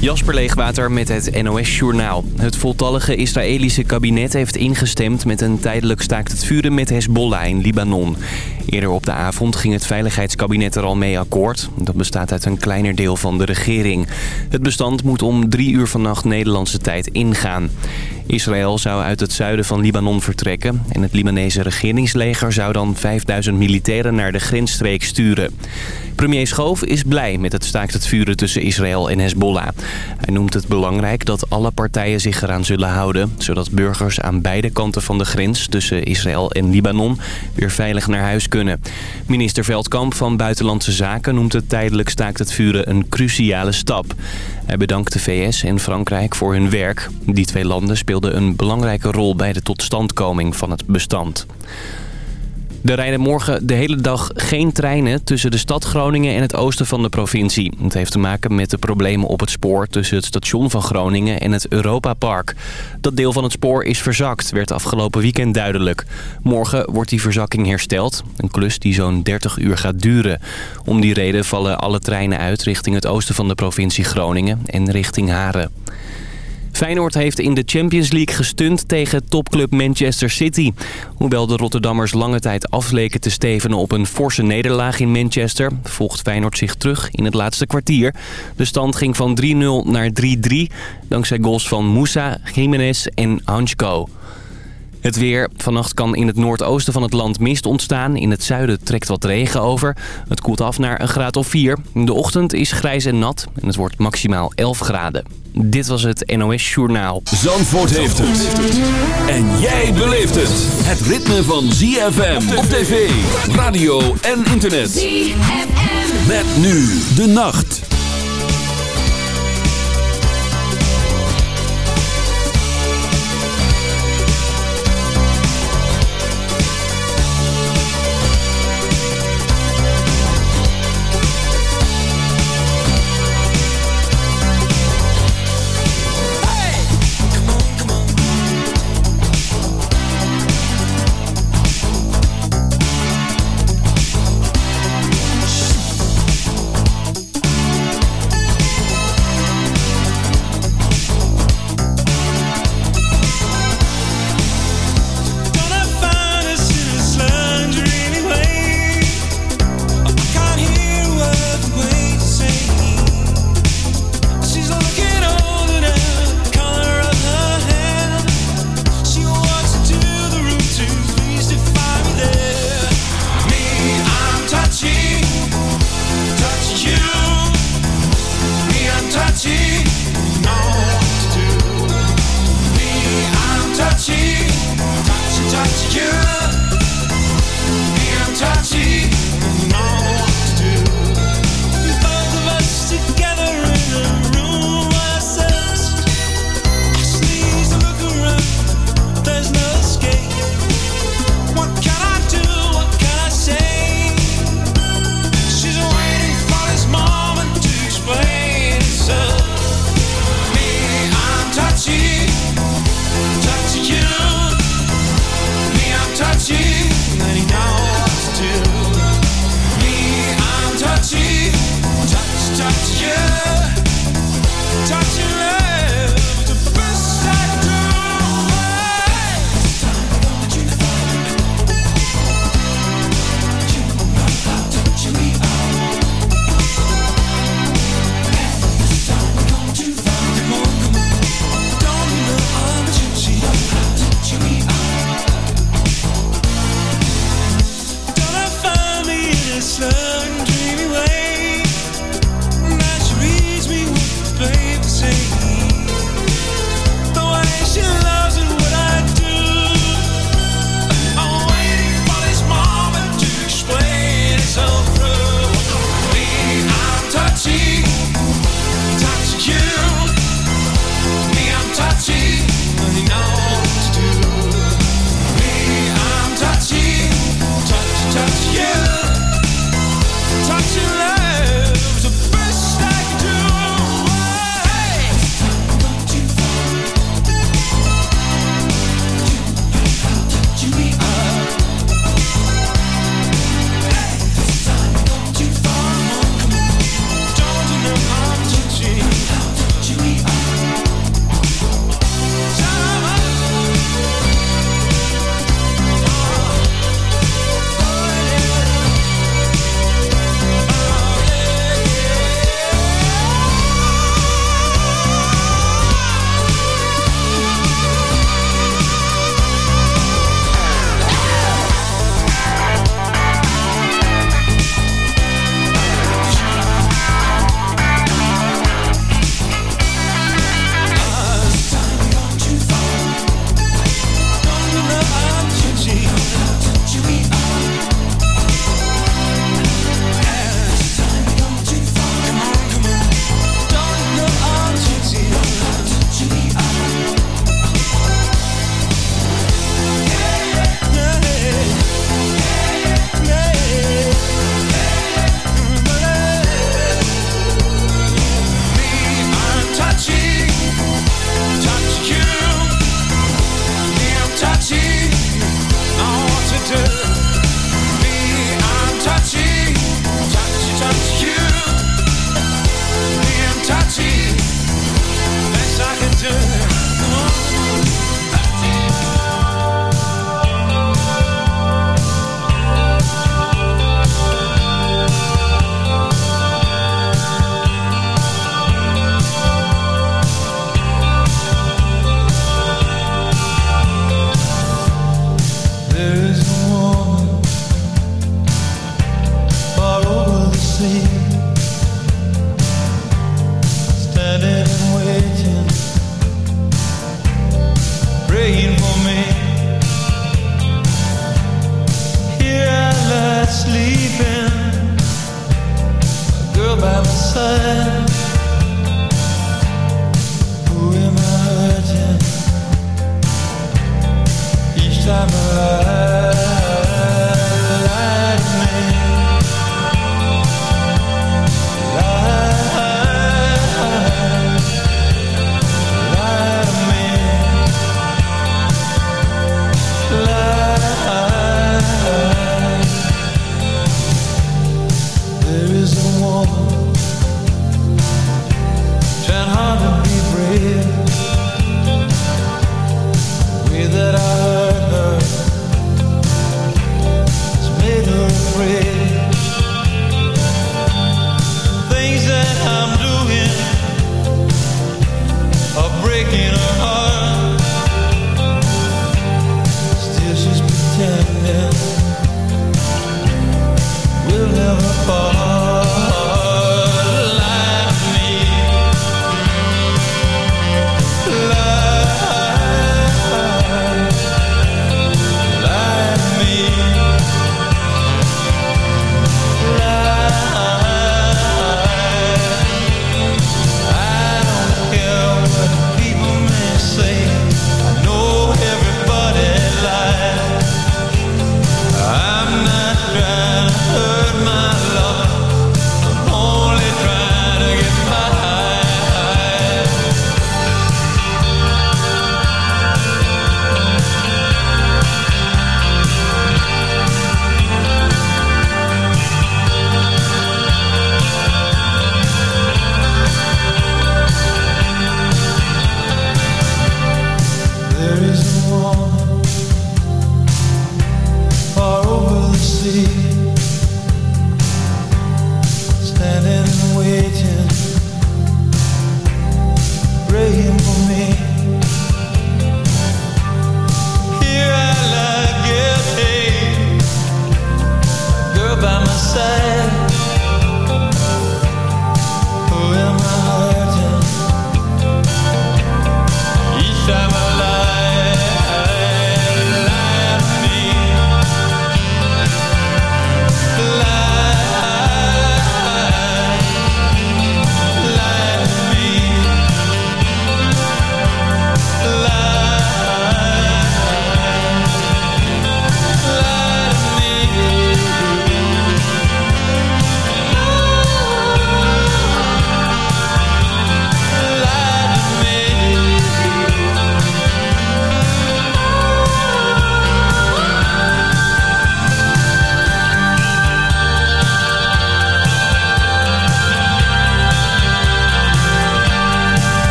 Jasper Leegwater met het NOS Journaal. Het voltallige Israëlische kabinet heeft ingestemd met een tijdelijk staakt het vuren met Hezbollah in Libanon. Eerder op de avond ging het veiligheidskabinet er al mee akkoord. Dat bestaat uit een kleiner deel van de regering. Het bestand moet om drie uur vannacht Nederlandse tijd ingaan. Israël zou uit het zuiden van Libanon vertrekken... en het Libanese regeringsleger zou dan 5000 militairen naar de grensstreek sturen. Premier Schoof is blij met het staakt het vuren tussen Israël en Hezbollah. Hij noemt het belangrijk dat alle partijen zich eraan zullen houden... zodat burgers aan beide kanten van de grens tussen Israël en Libanon... weer veilig naar huis kunnen. Minister Veldkamp van Buitenlandse Zaken noemt het tijdelijk staakt het vuren een cruciale stap. Hij bedankt de VS en Frankrijk voor hun werk. Die twee landen speelden een belangrijke rol bij de totstandkoming van het bestand. Er rijden morgen de hele dag geen treinen tussen de stad Groningen en het oosten van de provincie. Het heeft te maken met de problemen op het spoor tussen het station van Groningen en het Europapark. Dat deel van het spoor is verzakt, werd afgelopen weekend duidelijk. Morgen wordt die verzakking hersteld, een klus die zo'n 30 uur gaat duren. Om die reden vallen alle treinen uit richting het oosten van de provincie Groningen en richting Haren. Feyenoord heeft in de Champions League gestund tegen topclub Manchester City. Hoewel de Rotterdammers lange tijd afleken te stevenen op een forse nederlaag in Manchester... volgt Feyenoord zich terug in het laatste kwartier. De stand ging van 3-0 naar 3-3, dankzij goals van Moussa, Jiménez en Hansko. Het weer. Vannacht kan in het noordoosten van het land mist ontstaan. In het zuiden trekt wat regen over. Het koelt af naar een graad of 4. De ochtend is grijs en nat en het wordt maximaal 11 graden. Dit was het NOS Journaal. Zandvoort heeft het. En jij beleeft het. Het ritme van ZFM op tv, radio en internet. ZFM. Met nu de nacht.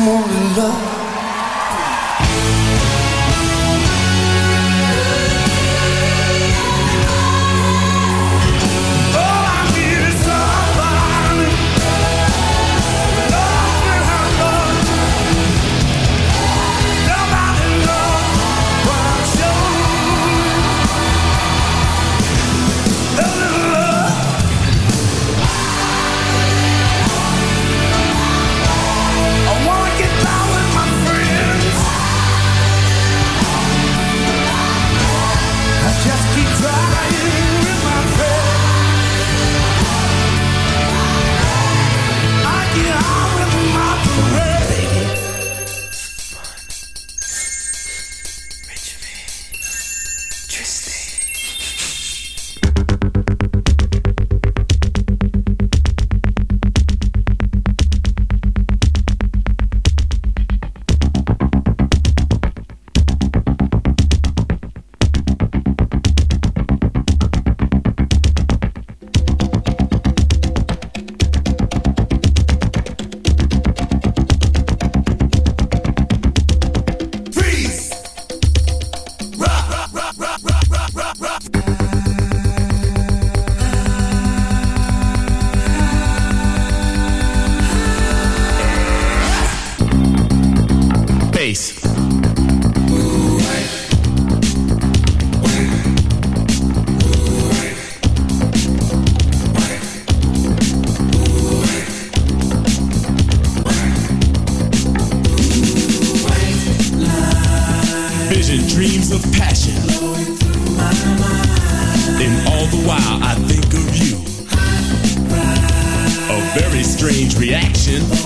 more while I think of you. A very strange reaction.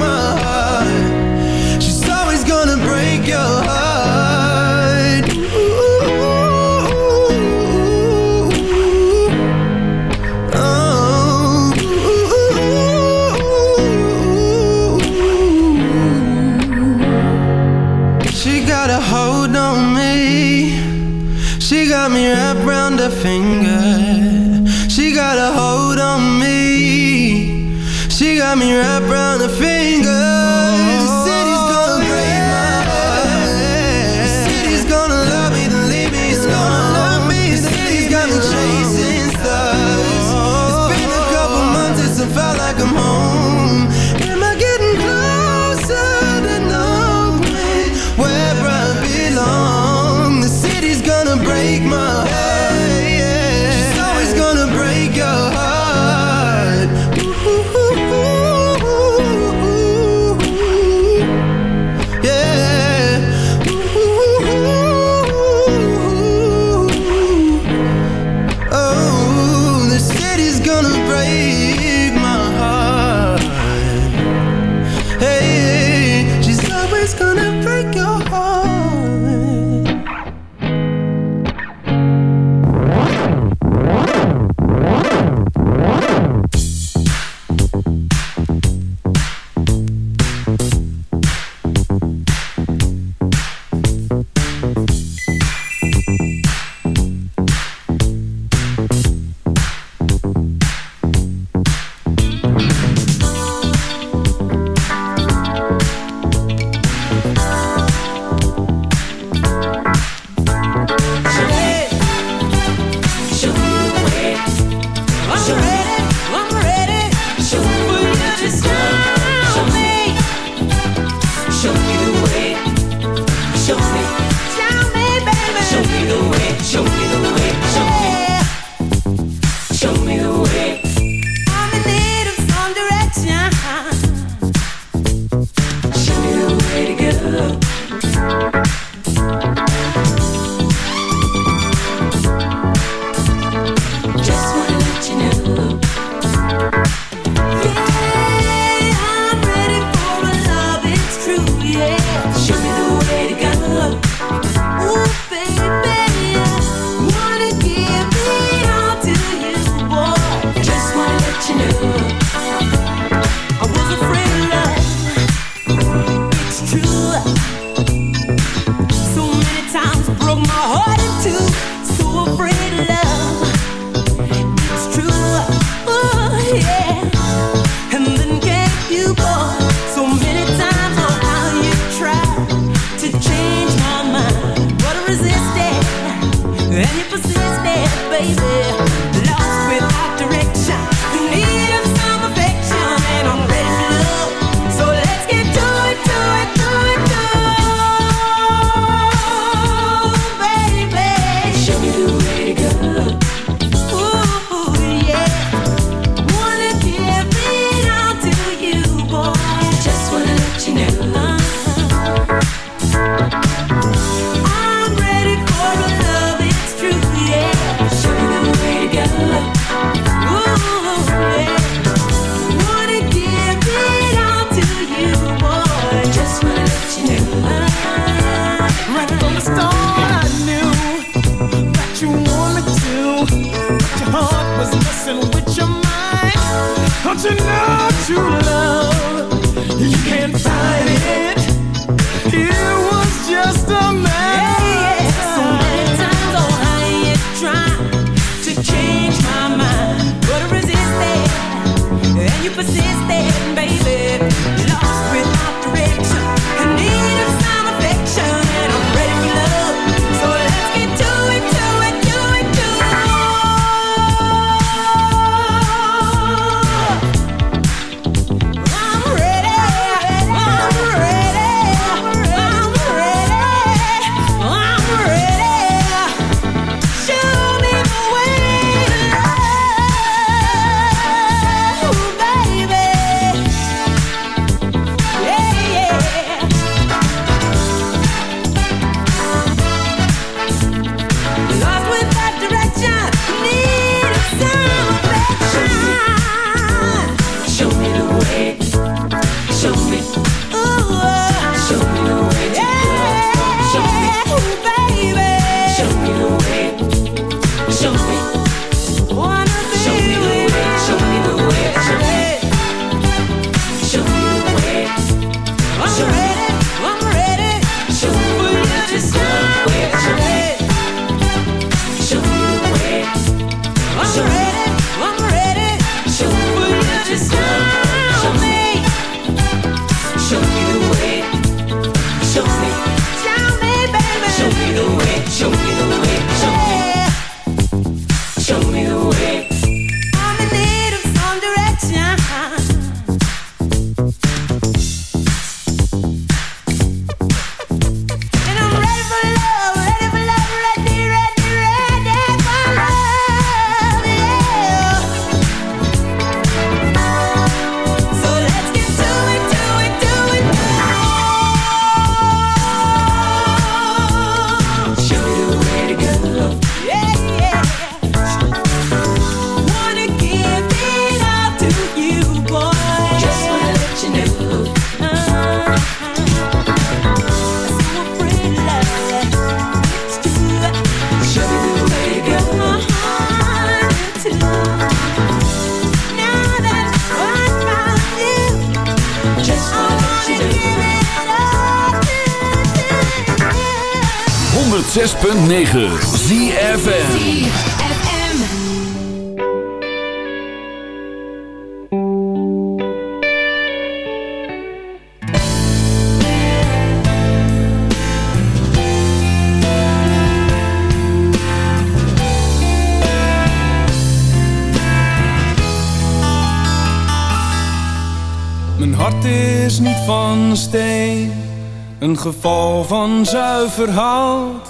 my 106.9 ZFN is niet van steen, een geval van zuiver hout.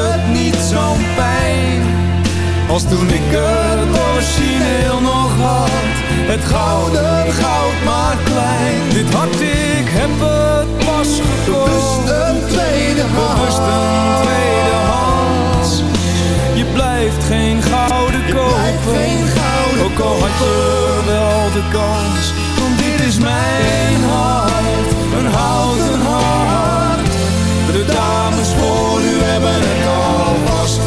het niet zo'n pijn Als toen ik het origineel nog had. Het gouden goud maar klein. Dit hart ik heb het pas gekocht. Een tweede hand. Een tweede hand. Je blijft geen gouden koop. Ook al had je wel de kans Want dit is mijn hart. Een houten hart. De dag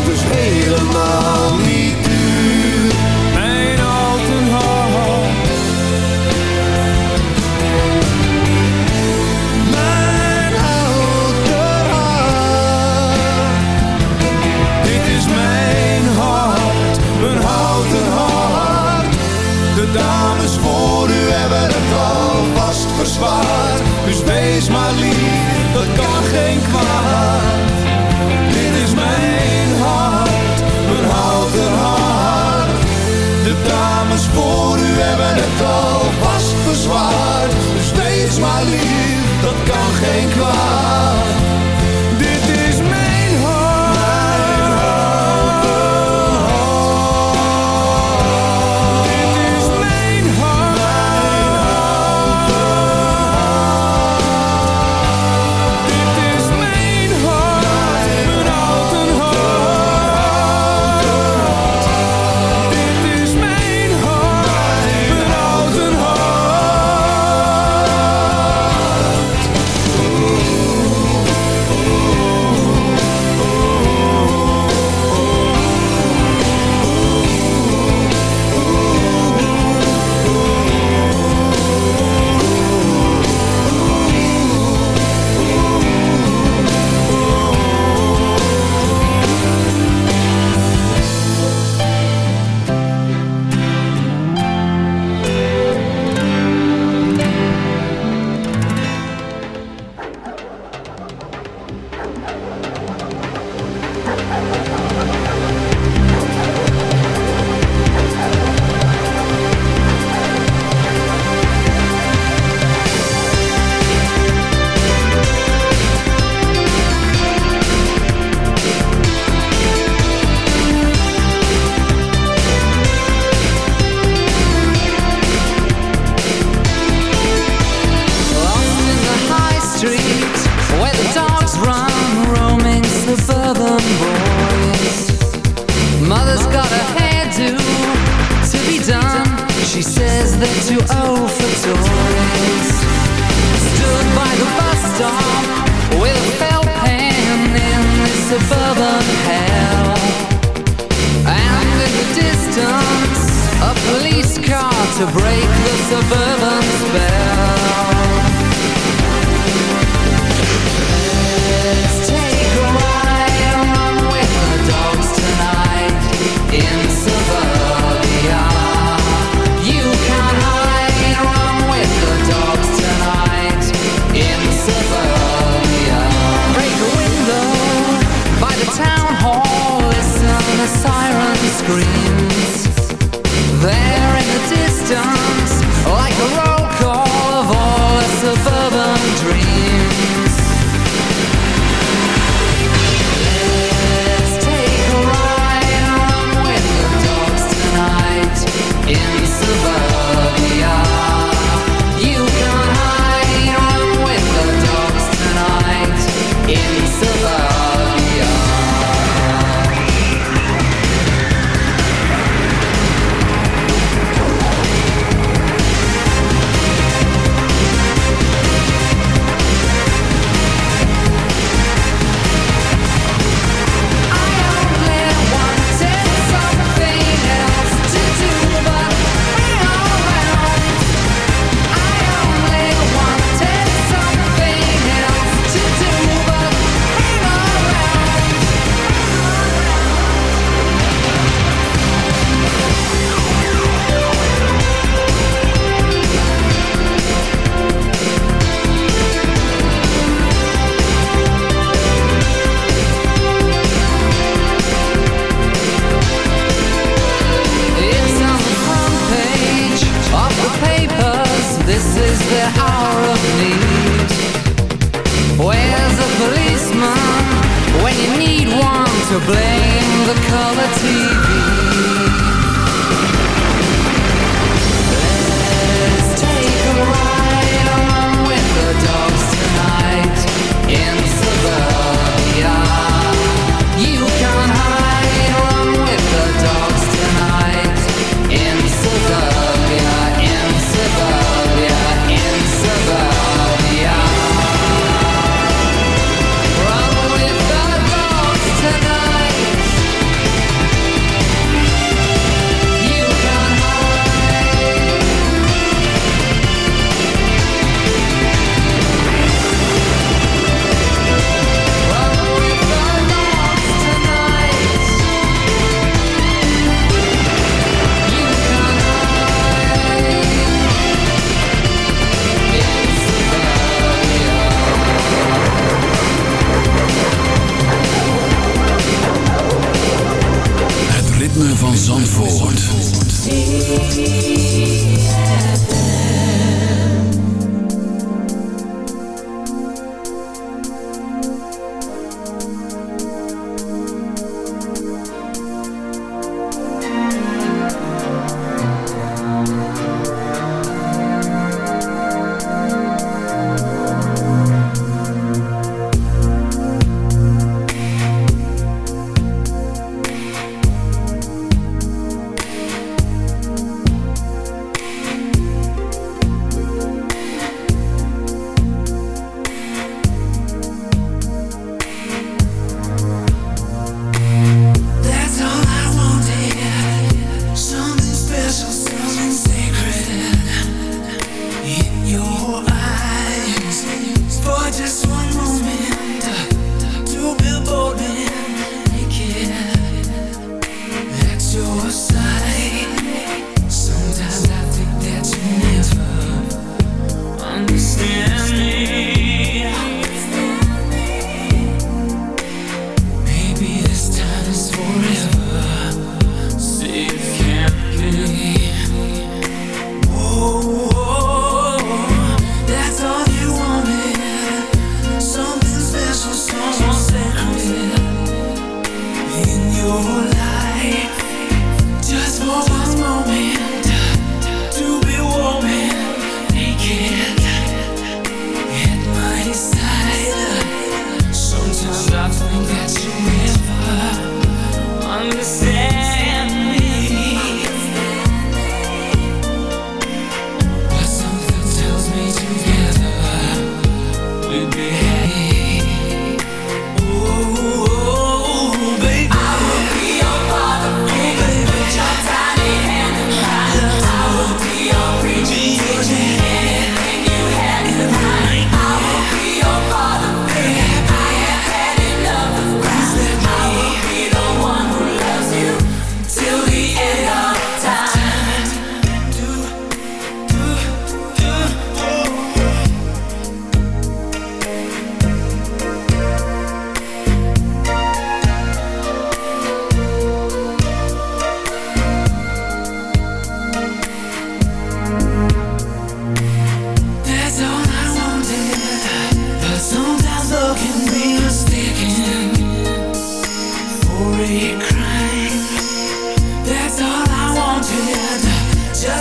dus helemaal niet. geen kwaad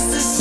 just the same.